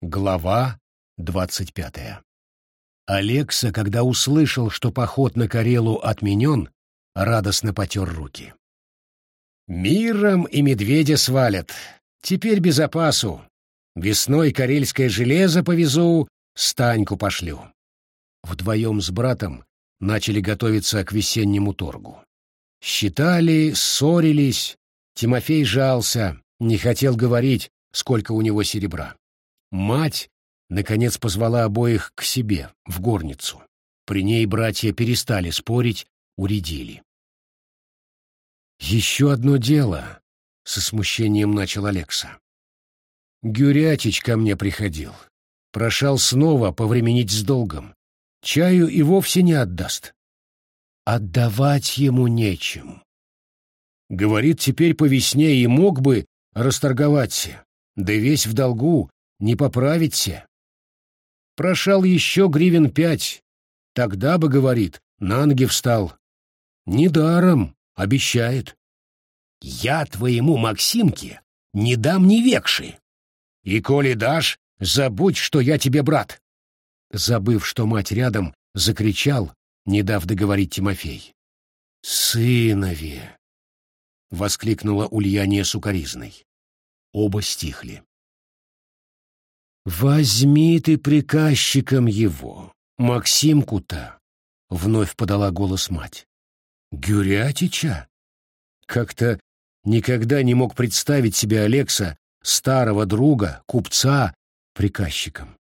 Глава двадцать пятая Алекса, когда услышал, что поход на Карелу отменен, радостно потер руки. «Миром и медведя свалят. Теперь без опасу. Весной карельское железо повезу, Станьку пошлю». Вдвоем с братом начали готовиться к весеннему торгу. Считали, ссорились, Тимофей жался, не хотел говорить, сколько у него серебра. Мать, наконец, позвала обоих к себе, в горницу. При ней братья перестали спорить, уредили. «Еще одно дело», — со смущением начал Алекса. «Гюрятич ко мне приходил. Прошал снова повременить с долгом. Чаю и вовсе не отдаст. Отдавать ему нечем. Говорит, теперь по весне и мог бы расторговаться, да весь в долгу, не поправиться. Прошал еще гривен пять, тогда бы, говорит, на ноги встал. Недаром, обещает. Я твоему Максимке не дам ни векши. И коли дашь, забудь, что я тебе брат. Забыв, что мать рядом, закричал, не дав договорить Тимофей. «Сынове!» — воскликнула Ульяния сукоризной. Оба стихли. «Возьми ты приказчиком его, Максимку-то!» — вновь подала голос мать. «Гюрятича?» Как-то никогда не мог представить себе Алекса, старого друга, купца, приказчиком.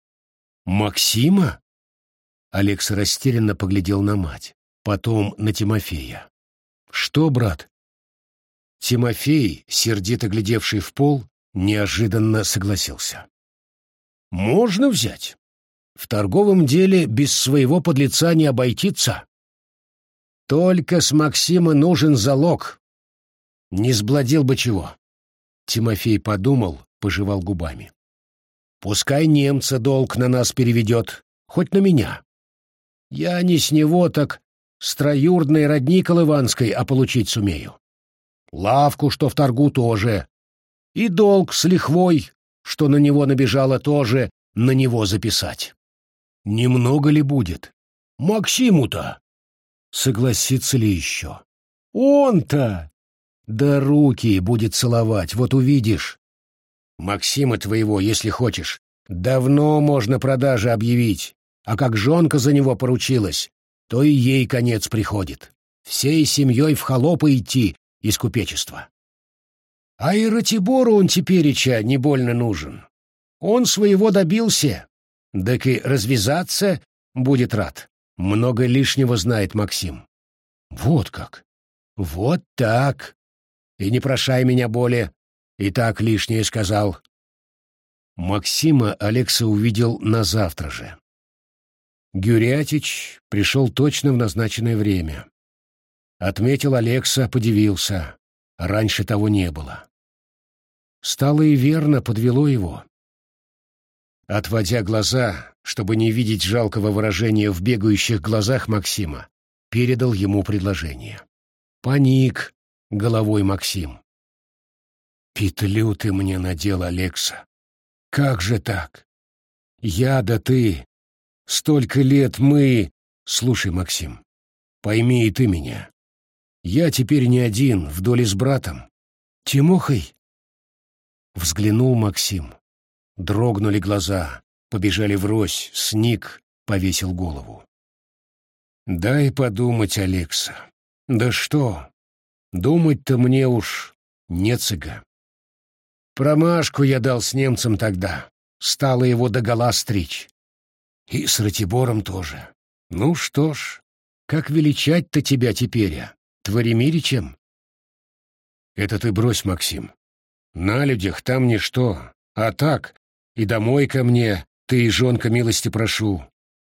«Максима?» Алекс растерянно поглядел на мать, потом на Тимофея. «Что, брат?» Тимофей, сердито глядевший в пол, неожиданно согласился. «Можно взять. В торговом деле без своего подлеца не обойтиться. Только с Максима нужен залог. Не сбладил бы чего». Тимофей подумал, пожевал губами. «Пускай немца долг на нас переведет, хоть на меня. Я не с него, так с троюрдной родни Колыванской, а получить сумею. Лавку, что в торгу, тоже. И долг с лихвой, что на него набежало, тоже на него записать. Немного ли будет? Максиму-то. Согласится ли еще? Он-то! Да руки будет целовать, вот увидишь. Максима твоего, если хочешь, давно можно продажи объявить, а как жонка за него поручилась, то и ей конец приходит. Всей семьей в холопы идти из купечества. А и Ратибору он тепереча не больно нужен. Он своего добился, так и развязаться будет рад. Много лишнего знает Максим. Вот как. Вот так. И не прошай меня более. И так лишнее сказал. Максима Алекса увидел на завтра же. Гюрятич пришел точно в назначенное время. Отметил Алекса, подивился. Раньше того не было. Стало и верно подвело его. Отводя глаза, чтобы не видеть жалкого выражения в бегающих глазах Максима, передал ему предложение. Паник головой Максим. «Петлю ты мне надел, Алекса. Как же так? Я да ты. Столько лет мы... Слушай, Максим, пойми и ты меня. Я теперь не один, в доле с братом. Тимохой?» Взглянул Максим. Дрогнули глаза, побежали врозь, сник, повесил голову. «Дай подумать, Алекса. Да что? Думать-то мне уж не цыга. Промашку я дал с немцем тогда. Стало его догола стричь. И с Ратибором тоже. Ну что ж, как величать-то тебя теперь, а? Творимиричем? Это ты брось, Максим. На людях там ничто, а так и домой ко мне ты и жонка милости прошу.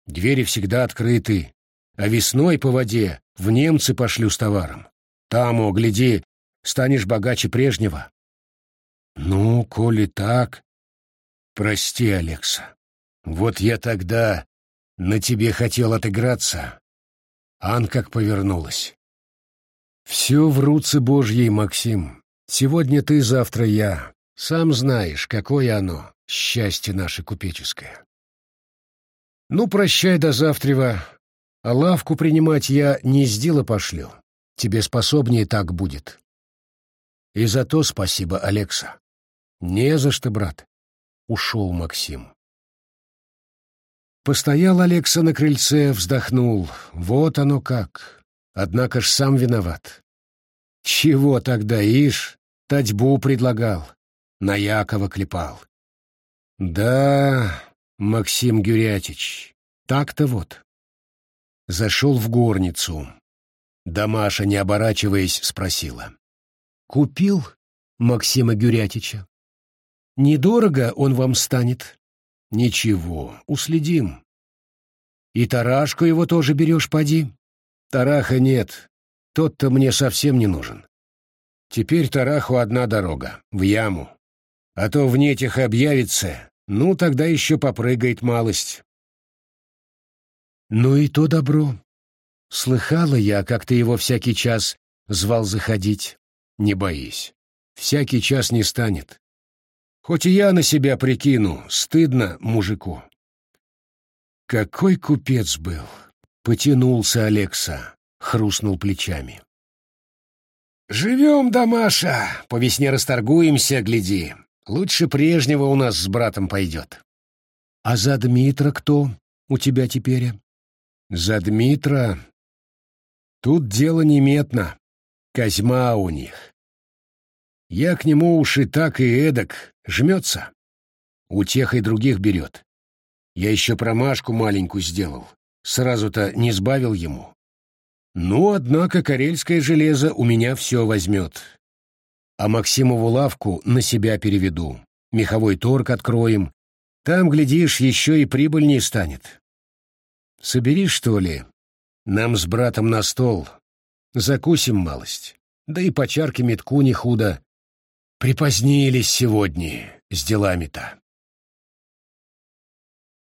Двери всегда открыты, а весной по воде в немцы пошлю с товаром. Там, о, гляди, станешь богаче прежнего. Ну, коли так... Прости, Алекса. Вот я тогда на тебе хотел отыграться. Ан как повернулась. Все в руце Божьей, Максим. Сегодня ты, завтра я. Сам знаешь, какое оно, счастье наше купеческое. Ну, прощай до завтрева, а лавку принимать я не с дела пошлю. Тебе способнее так будет. И за то спасибо, Алекса. Не за что, брат. Ушел Максим. Постоял Алекса на крыльце, вздохнул. Вот оно как. Однако ж сам виноват. Чего тогда, ишь, татьбу предлагал, на Якова клепал. Да, Максим Гюрятич, так-то вот. Зашел в горницу. Дамаша, не оборачиваясь, спросила. «Купил Максима Гюрятича? Недорого он вам станет?» Ничего, уследим. И Тарашку его тоже берешь, поди? Тараха нет, тот-то мне совсем не нужен. Теперь Тараху одна дорога, в яму. А то в нетях объявится, ну, тогда еще попрыгает малость. Ну и то добро. Слыхала я, как ты его всякий час звал заходить. Не боись, всякий час не станет. Хоть и я на себя прикину, стыдно мужику. Какой купец был! Потянулся Алекса, хрустнул плечами. «Живем, Дамаша, по весне расторгуемся, гляди. Лучше прежнего у нас с братом пойдет». «А за Дмитра кто у тебя теперь?» «За Дмитра...» «Тут дело неметно. Козьма у них. Я к нему уж и так, и эдак, жмется. У тех и других берет. Я еще промашку маленькую сделал. Сразу-то не сбавил ему. Ну, однако, карельское железо у меня все возьмет. А Максимову лавку на себя переведу. Меховой торг откроем. Там, глядишь, еще и прибыльнее станет. Собери, что ли? Нам с братом на стол. Закусим малость. Да и по чарке метку не худо. Припозднились сегодня с делами-то.